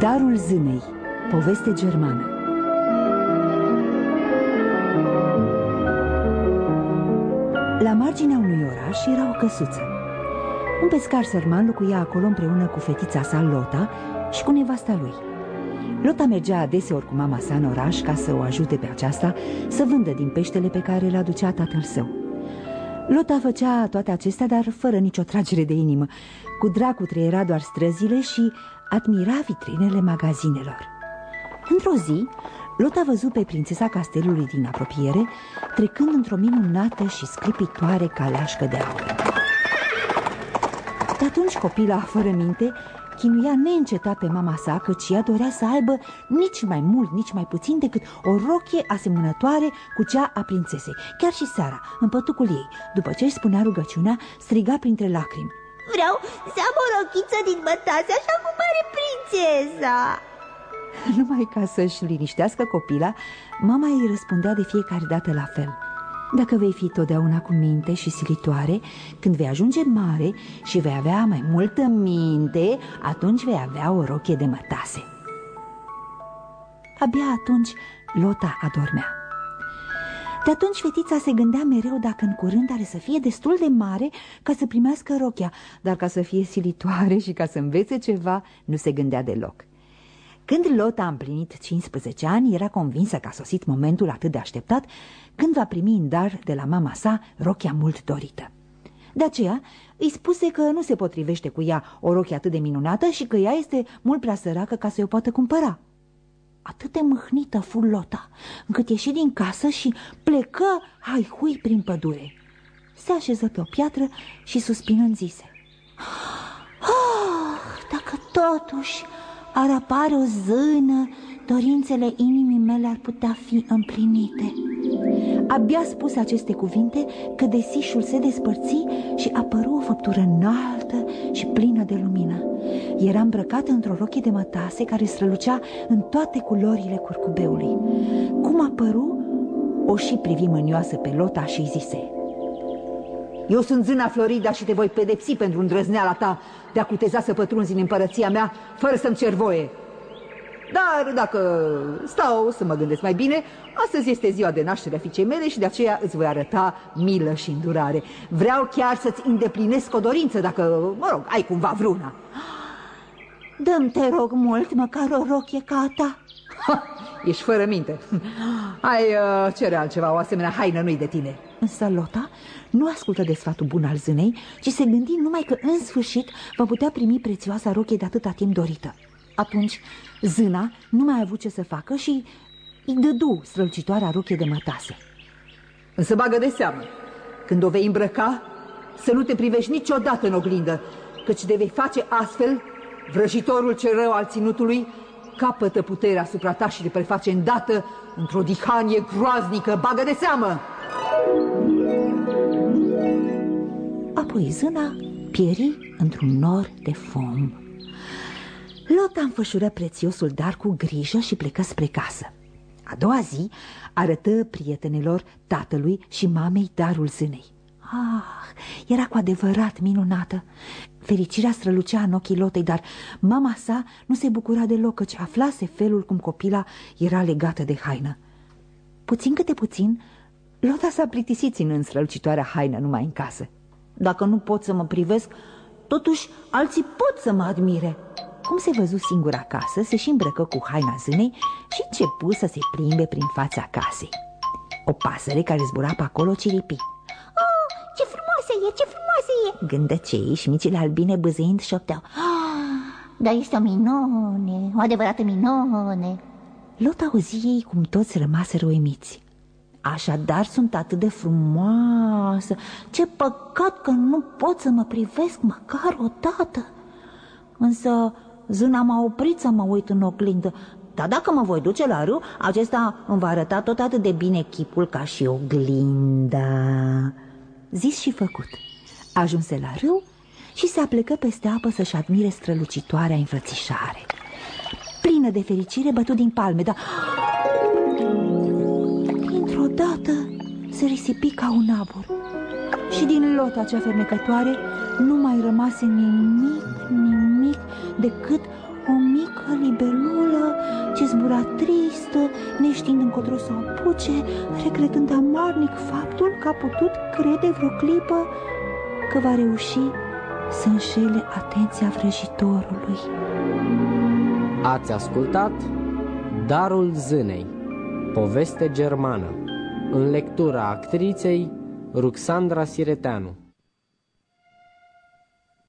Darul zânei. Poveste germană. La marginea unui oraș era o căsuță. Un pescar sărman locuia acolo împreună cu fetița sa Lota și cu nevasta lui. Lota mergea adeseori cu mama sa în oraș ca să o ajute pe aceasta să vândă din peștele pe care îl aducea tatăl său Lota făcea toate acestea, dar fără nicio tragere de inimă Cu dracu treiera doar străzile și admira vitrinele magazinelor. Într-o zi, Lot a văzut pe prințesa castelului din apropiere, trecând într-o minunată și sclipitoare caleașcă de aur. De atunci copila, fără minte, chinuia neîncetat pe mama sa, căci ea dorea să aibă nici mai mult, nici mai puțin decât o rochie asemănătoare cu cea a prințesei. Chiar și seara, în pătucul ei, după ce își spunea rugăciunea, striga printre lacrimi. Vreau să am o rochiță din mătase așa cum are prințesa Numai ca să-și liniștească copila, mama îi răspundea de fiecare dată la fel Dacă vei fi totdeauna cu minte și silitoare, când vei ajunge mare și vei avea mai multă minte, atunci vei avea o rochie de mătase Abia atunci Lota adormea de atunci fetița se gândea mereu dacă în curând are să fie destul de mare ca să primească rochia, dar ca să fie silitoare și ca să învețe ceva, nu se gândea deloc. Când Lot a împlinit 15 ani, era convinsă că a sosit momentul atât de așteptat când va primi în dar de la mama sa rochia mult dorită. De aceea îi spuse că nu se potrivește cu ea o rochie atât de minunată și că ea este mult prea săracă ca să o poată cumpăra. Atât de mâhnită fu Lota, încât ieși din casă și plecă hui prin pădure. Se așeză pe o piatră și suspinând zise Ah, dacă totuși ar apare o zână, dorințele inimii mele ar putea fi împlinite. Abia spus aceste cuvinte că desișul se despărți și apăru o făptură înaltă și plină de lumină. Era îmbrăcată într-o rochie de mătase care strălucea în toate culorile curcubeului. Cum apăru, o și privi mânioasă pe Lota și zise Eu sunt zâna Florida și te voi pedepsi pentru îndrăzneala ta de a cuteza să pătrunzi în împărăția mea fără să-mi cer voie. Dar dacă stau să mă gândesc mai bine, astăzi este ziua de naștere a fiicei mele și de aceea îți voi arăta milă și îndurare. Vreau chiar să-ți îndeplinesc o dorință, dacă, mă rog, ai cumva vreuna. Dăm te rog mult, măcar o rochie ca a ta. Ha, ești fără minte. Ai uh, cere altceva, o asemenea haină nu-i de tine. Însă Lota nu ascultă de sfatul bun al zânei, ci se gândi numai că în sfârșit va putea primi prețioasa rochie de atâta timp dorită. Atunci zâna nu mai a avut ce să facă și îi dădu strălcitoarea rochie de mătase. Însă bagă de seamă, când o vei îmbrăca, să nu te privești niciodată în oglindă, căci de vei face astfel, vrăjitorul cel rău al ținutului capătă puterea asupra ta și te preface îndată într-o dihanie groaznică. Bagă de seamă! Apoi zâna pieri într-un nor de fum. Lota înfășură prețiosul dar cu grijă și plecă spre casă. A doua zi arătă prietenilor tatălui și mamei darul zânei. Ah, era cu adevărat minunată. Fericirea strălucea în ochii Lotei, dar mama sa nu se bucura deloc, căci aflase felul cum copila era legată de haină. Puțin câte puțin, Lota s-a plictisit ținând strălucitoarea haină numai în casă. Dacă nu pot să mă privesc, totuși alții pot să mă admire. Cum se văzu singur acasă, se și îmbrăcă cu haina zânei și începu să se plimbe prin fața casei. O pasăre care zbura pe acolo ciripi. Oh, ce frumoasă e, ce frumoasă e! Gândăcei și micile albine băzâind șopteau. Ah, dar este o minune, o adevărată minune. Lot auzi ei cum toți rămaseră uimiți. Așadar sunt atât de frumoasă. Ce păcat că nu pot să mă privesc măcar o dată. Însă zâna m-a oprit să mă uit în oglindă. Dar dacă mă voi duce la râu, acesta îmi va arăta tot atât de bine chipul ca și oglinda. Zis și făcut. Ajunse la râu și se aplecă peste apă să-și admire strălucitoarea înfrățișare. Plină de fericire, bătut din palme, dar se risipi ca un abur și din lota cea fermecătoare nu mai rămase nimic, nimic decât o mică libelulă ce zbura tristă, neștiind încotro să o apuce, regretând amarnic faptul că a putut crede vreo clipă că va reuși să înșele atenția vrăjitorului. Ați ascultat Darul Zânei, poveste germană, în lectura actriței Ruxandra Sireteanu.